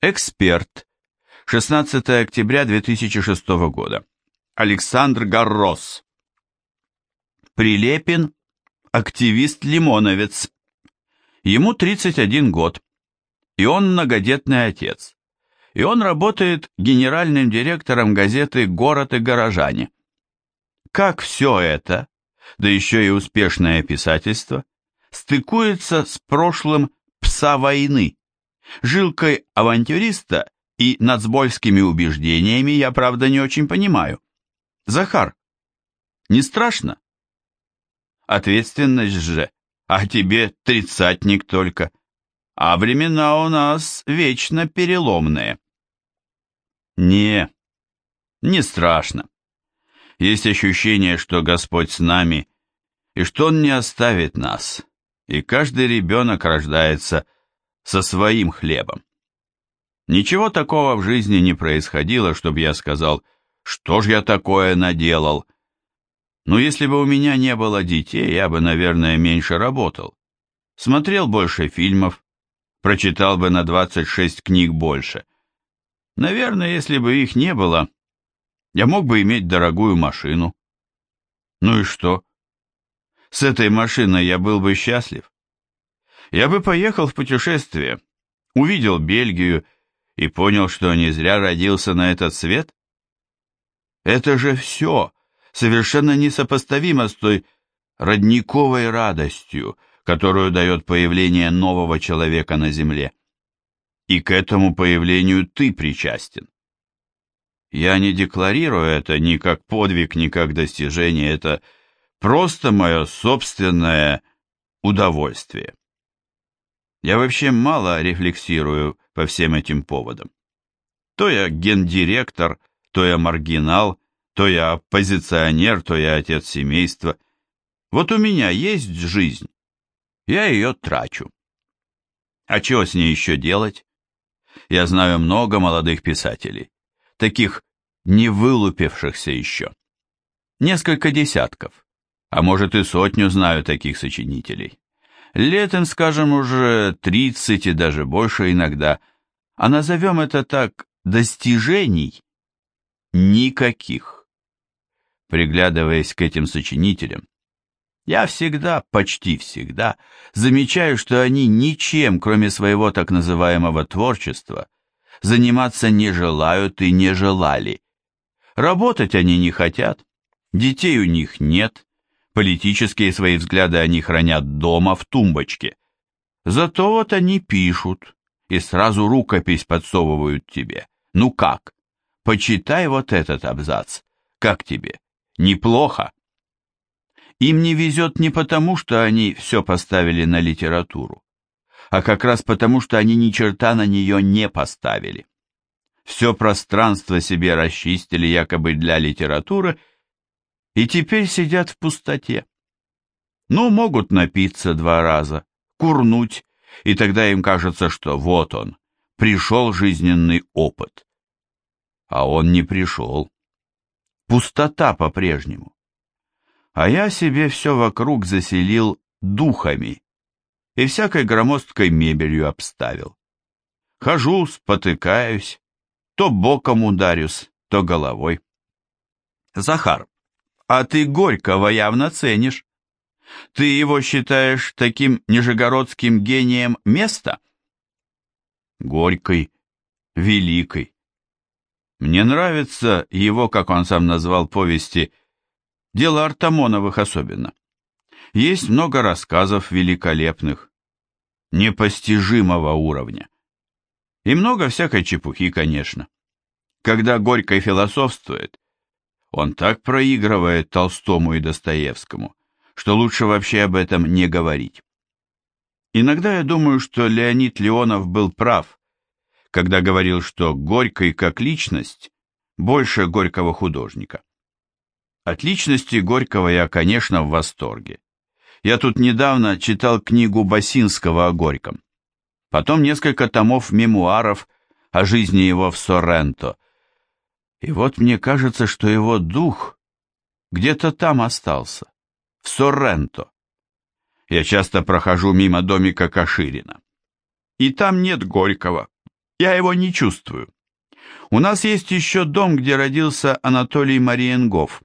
Эксперт. 16 октября 2006 года. Александр Гаррос. Прилепин. Активист-лимоновец. Ему 31 год. И он многодетный отец. И он работает генеральным директором газеты «Город и горожане». Как все это, да еще и успешное писательство, стыкуется с прошлым пса войны, жилкой авантюриста и нацбольскими убеждениями я, правда, не очень понимаю. Захар, не страшно? Ответственность же, а тебе тридцатник только. А времена у нас вечно переломные. Не, не страшно. Есть ощущение, что Господь с нами, и что Он не оставит нас, и каждый ребенок рождается со своим хлебом. Ничего такого в жизни не происходило, чтобы я сказал, что ж я такое наделал. Но если бы у меня не было детей, я бы, наверное, меньше работал. Смотрел больше фильмов, прочитал бы на 26 книг больше. Наверное, если бы их не было, я мог бы иметь дорогую машину. Ну и что? С этой машиной я был бы счастлив. Я бы поехал в путешествие, увидел Бельгию и понял, что не зря родился на этот свет? Это же все совершенно несопоставимо с той родниковой радостью, которую дает появление нового человека на земле. И к этому появлению ты причастен. Я не декларирую это ни как подвиг, ни как достижение, это просто мое собственное удовольствие. Я вообще мало рефлексирую по всем этим поводам. То я гендиректор, то я маргинал, то я оппозиционер, то я отец семейства. Вот у меня есть жизнь, я ее трачу. А чего с ней еще делать? Я знаю много молодых писателей, таких не вылупившихся еще. Несколько десятков, а может и сотню знаю таких сочинителей. Лет им, скажем, уже 30 и даже больше иногда, а назовем это так, достижений никаких. Приглядываясь к этим сочинителям, я всегда, почти всегда, замечаю, что они ничем, кроме своего так называемого творчества, заниматься не желают и не желали. Работать они не хотят, детей у них нет, Политические свои взгляды они хранят дома в тумбочке. Зато вот они пишут и сразу рукопись подсовывают тебе. Ну как? Почитай вот этот абзац. Как тебе? Неплохо? Им не везет не потому, что они все поставили на литературу, а как раз потому, что они ни черта на нее не поставили. Все пространство себе расчистили якобы для литературы и теперь сидят в пустоте. Ну, могут напиться два раза, курнуть, и тогда им кажется, что вот он, пришел жизненный опыт. А он не пришел. Пустота по-прежнему. А я себе все вокруг заселил духами и всякой громоздкой мебелью обставил. Хожу, спотыкаюсь, то боком ударюсь, то головой. Захар, а ты Горького явно ценишь. Ты его считаешь таким нижегородским гением места? Горький, великий. Мне нравится его, как он сам назвал повести, дело Артамоновых особенно. Есть много рассказов великолепных, непостижимого уровня. И много всякой чепухи, конечно. Когда Горький философствует, он так проигрывает Толстому и Достоевскому, что лучше вообще об этом не говорить. Иногда я думаю, что Леонид Леонов был прав, когда говорил, что Горький как личность больше Горького художника. От личности Горького я, конечно, в восторге. Я тут недавно читал книгу Басинского о Горьком. Потом несколько томов мемуаров о жизни его в Сорренто – и вот мне кажется, что его дух где-то там остался, в Сорренто. Я часто прохожу мимо домика Каширина. И там нет Горького, Я его не чувствую. У нас есть еще дом, где родился Анатолий Мариенгоф.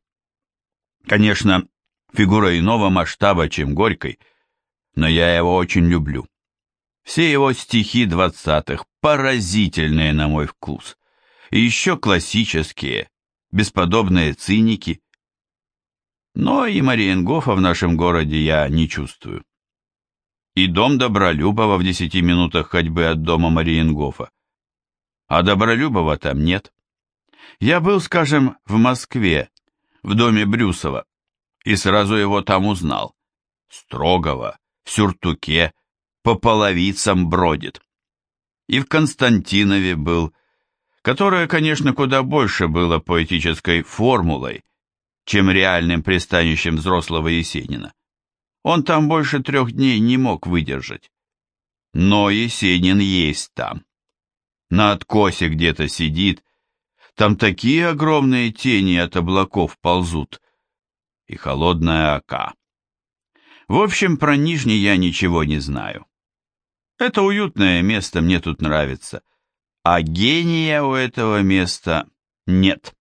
Конечно, фигура иного масштаба, чем Горькой, но я его очень люблю. Все его стихи двадцатых поразительные на мой вкус. И еще классические, бесподобные циники. Но и Мариенгофа в нашем городе я не чувствую. И дом Добролюбова в десяти минутах ходьбы от дома Мариенгофа. А Добролюбова там нет. Я был, скажем, в Москве, в доме Брюсова, и сразу его там узнал. Строгого, в сюртуке, по половицам бродит. И в Константинове был, которое, конечно, куда больше было поэтической формулой, чем реальным пристанищем взрослого Есенина. Он там больше трех дней не мог выдержать. Но Есенин есть там. На откосе где-то сидит, там такие огромные тени от облаков ползут. И холодная ока. В общем, про Нижний я ничего не знаю. Это уютное место, мне тут нравится. А гения у этого места нет.